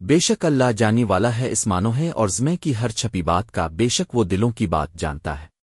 بے شک اللہ جانی والا ہے اسمانو ہے اور زمے کی ہر چھپی بات کا بے شک وہ دلوں کی بات جانتا ہے۔